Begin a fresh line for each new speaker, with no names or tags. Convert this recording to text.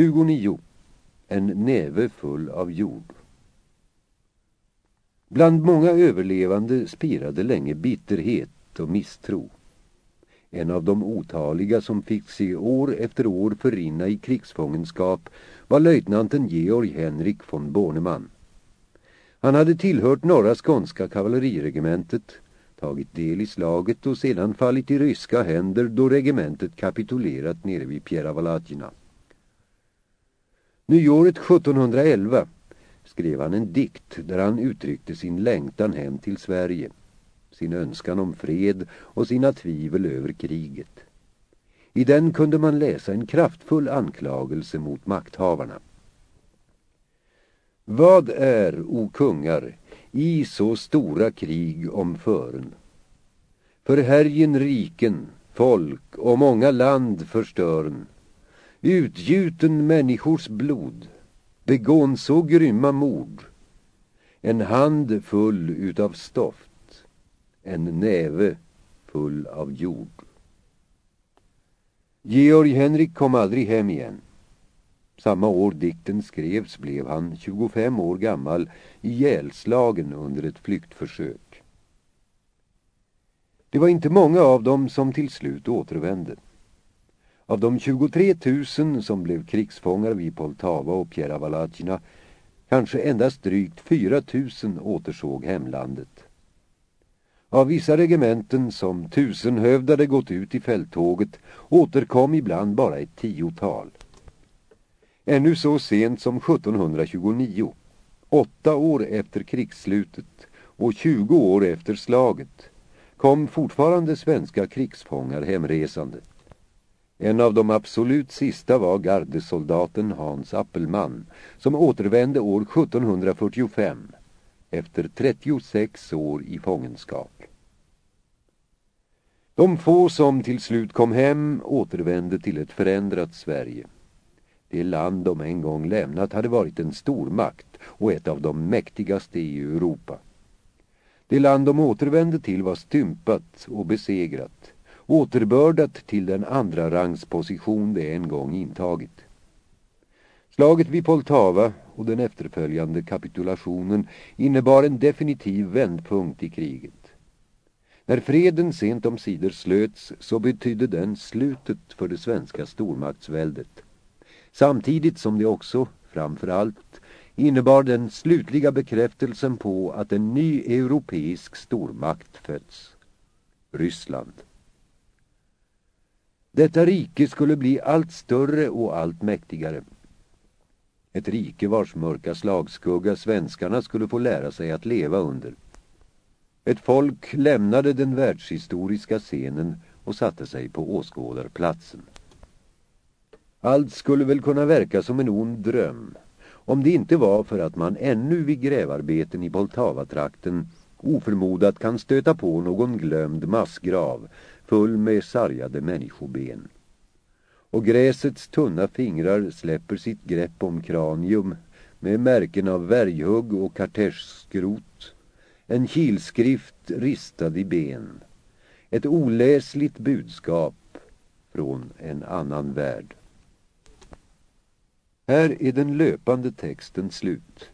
29. En näve full av jord. Bland många överlevande spirade länge bitterhet och misstro. En av de otaliga som fick se år efter år förrinna i krigsfångenskap var löjtnanten Georg Henrik von Bornemann. Han hade tillhört norra skånska kavalleriregementet, tagit del i slaget och sedan fallit i ryska händer då regementet kapitulerat nere vid Pieravalatjina. Nyåret 1711 skrev han en dikt där han uttryckte sin längtan hem till Sverige, sin önskan om fred och sina tvivel över kriget. I den kunde man läsa en kraftfull anklagelse mot makthavarna. Vad är, o kungar, i så stora krig om fören? För härjen riken, folk och många land förstören, utgjuten människors blod, begån så grymma mord, en hand full utav stoft, en näve full av jord. Georg Henrik kom aldrig hem igen. Samma år dikten skrevs blev han 25 år gammal ihjälslagen under ett flyktförsök. Det var inte många av dem som till slut återvände. Av de 23 000 som blev krigsfångar vid Poltava och Pieravalatjina kanske endast drygt 4 000 återsåg hemlandet. Av vissa regementen som tusenhövdade gått ut i fälttåget återkom ibland bara ett tiotal. Ännu så sent som 1729, åtta år efter krigsslutet och 20 år efter slaget, kom fortfarande svenska krigsfångar hemresande. En av de absolut sista var gardesoldaten Hans Appelman som återvände år 1745 efter 36 år i fångenskap. De få som till slut kom hem återvände till ett förändrat Sverige. Det land de en gång lämnat hade varit en stormakt och ett av de mäktigaste i Europa. Det land de återvände till var stympat och besegrat, återbördat till den andra rangsposition det en gång intagit. Slaget vid Poltava och den efterföljande kapitulationen innebar en definitiv vändpunkt i kriget. När freden sent om sidor slöts så betydde den slutet för det svenska stormaktsväldet. Samtidigt som det också, framför allt, innebar den slutliga bekräftelsen på att en ny europeisk stormakt fötts. Ryssland. Detta rike skulle bli allt större och allt mäktigare. Ett rike vars mörka slagskugga svenskarna skulle få lära sig att leva under. Ett folk lämnade den världshistoriska scenen och satte sig på åskådarplatsen. Allt skulle väl kunna verka som en ond dröm om det inte var för att man ännu vid grävarbeten i Poltava-trakten oförmodat kan stöta på någon glömd massgrav full med sargade människoben. Och gräsets tunna fingrar släpper sitt grepp om kranium med märken av värjhugg och kartäschskrot en kilskrift ristad i ben. Ett oläsligt budskap från en annan värld. Här är den löpande texten slut.